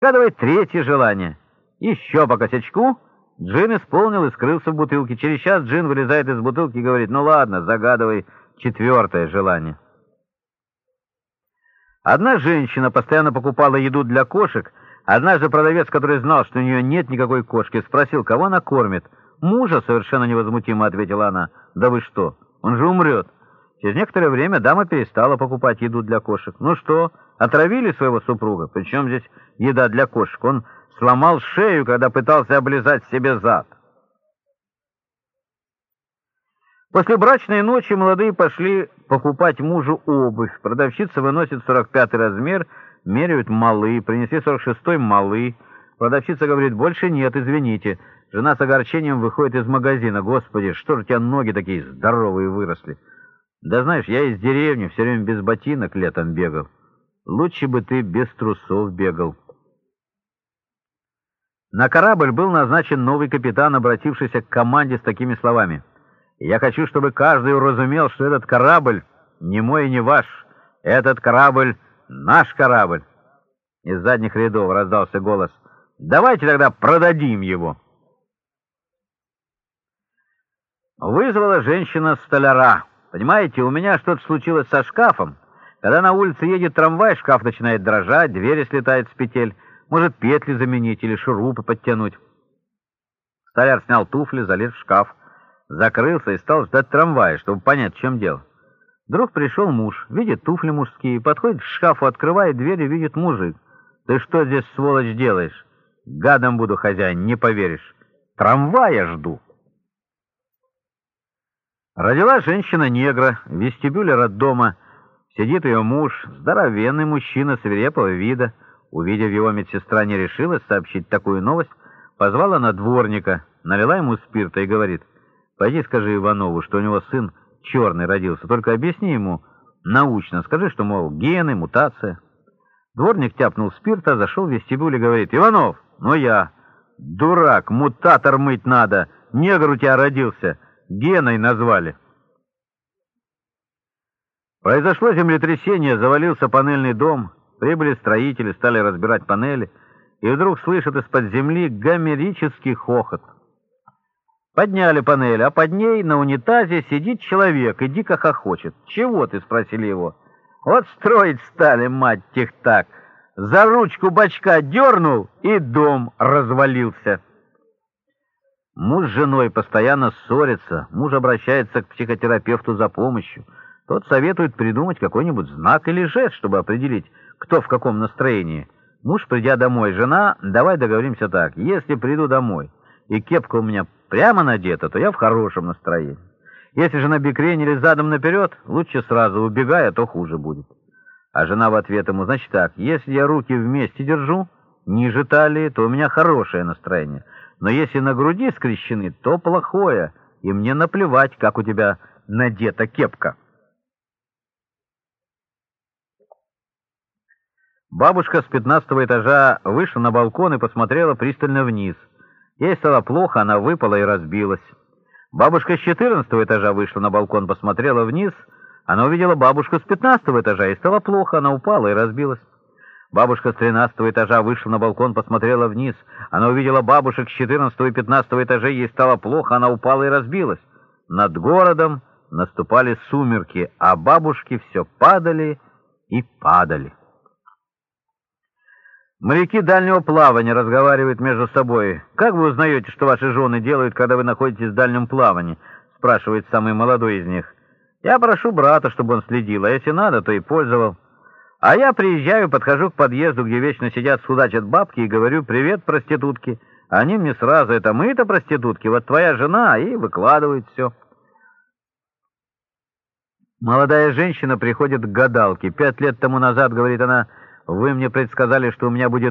Загадывай третье желание. Еще по косячку Джин исполнил и скрылся в бутылке. Через час Джин вылезает из бутылки и говорит, ну ладно, загадывай четвертое желание. Одна женщина постоянно покупала еду для кошек. Однажды продавец, который знал, что у нее нет никакой кошки, спросил, кого она кормит. «Мужа», — совершенно невозмутимо ответила она. «Да вы что? Он же умрет». Через некоторое время дама перестала покупать еду для кошек. «Ну что, отравили своего супруга? Причем здесь еда для кошек? Он сломал шею, когда пытался облизать себе зад». После брачной ночи молодые пошли покупать мужу обувь. Продавщица выносит 45 размер, меряют малы, принесли 46-й малы. Продавщица говорит, больше нет, извините. Жена с огорчением выходит из магазина. Господи, что же у тебя ноги такие здоровые выросли? Да знаешь, я из деревни, все время без ботинок летом бегал. Лучше бы ты без трусов бегал. На корабль был назначен новый капитан, обратившийся к команде с такими словами. «Я хочу, чтобы каждый уразумел, что этот корабль не мой и не ваш. Этот корабль — наш корабль». Из задних рядов раздался голос. «Давайте тогда продадим его». Вызвала женщина столяра. Понимаете, у меня что-то случилось со шкафом. Когда на улице едет трамвай, шкаф начинает дрожать, двери слетают с петель. Может, петли заменить или шурупы подтянуть. Столяр снял туфли, залез в шкаф, закрылся и стал ждать трамвая, чтобы понять, в чем дело. Вдруг пришел муж, видит туфли мужские, подходит к шкафу, открывает дверь и видит мужик. «Ты что здесь, сволочь, делаешь?» «Гадом буду, хозяин, не поверишь. Трамвая жду». Родила женщина-негра в вестибюле роддома. Сидит ее муж, здоровенный мужчина свирепого вида. Увидев его, медсестра не решилась сообщить такую новость, позвала на дворника, налила ему спирта и говорит, «Пойди скажи Иванову, что у него сын черный родился, только объясни ему научно, скажи, что, мол, гены, мутация». Дворник тяпнул спирта, зашел в вестибюль и говорит, «Иванов, ну я, дурак, мутатор мыть надо, негр у тебя родился». Геной назвали. Произошло землетрясение, завалился панельный дом, прибыли строители, стали разбирать панели, и вдруг слышат из-под земли гомерический хохот. Подняли панель, а под ней на унитазе сидит человек и дико хохочет. «Чего ты?» — спросили его. «Вот строить стали, мать тех так!» За ручку бачка дернул, и дом развалился. Муж с женой постоянно ссорятся, муж обращается к психотерапевту за помощью. Тот советует придумать какой-нибудь знак или жест, чтобы определить, кто в каком настроении. Муж, придя домой, жена, давай договоримся так, если приду домой, и кепка у меня прямо надета, то я в хорошем настроении. Если же на бикрень или задом наперед, лучше сразу убегай, а то хуже будет. А жена в ответ ему, значит так, если я руки вместе держу, ниже талии, то у меня хорошее настроение. Но если на груди скрещены, то плохое, и мне наплевать, как у тебя надета кепка. Бабушка с пятнадцатого этажа вышла на балкон и посмотрела пристально вниз. Ей стало плохо, она выпала и разбилась. Бабушка с четырнадцатого этажа вышла на балкон, посмотрела вниз. Она увидела бабушку с пятнадцатого этажа, и стало плохо, она упала и разбилась. Бабушка с тринадцатого этажа вышла на балкон, посмотрела вниз. Она увидела бабушек с четырнадцатого и пятнадцатого этажей, ей стало плохо, она упала и разбилась. Над городом наступали сумерки, а бабушки все падали и падали. Моряки дальнего плавания разговаривают между собой. «Как вы узнаете, что ваши жены делают, когда вы находитесь в дальнем плавании?» спрашивает самый молодой из них. «Я прошу брата, чтобы он следил, а если надо, то и пользовал». А я приезжаю, подхожу к подъезду, где вечно сидят, судачат бабки, и говорю «Привет, проститутки». Они мне сразу «Это мы-то проститутки, вот твоя жена», и выкладывают все. Молодая женщина приходит к гадалке. Пять лет тому назад, говорит она, «Вы мне предсказали, что у меня будет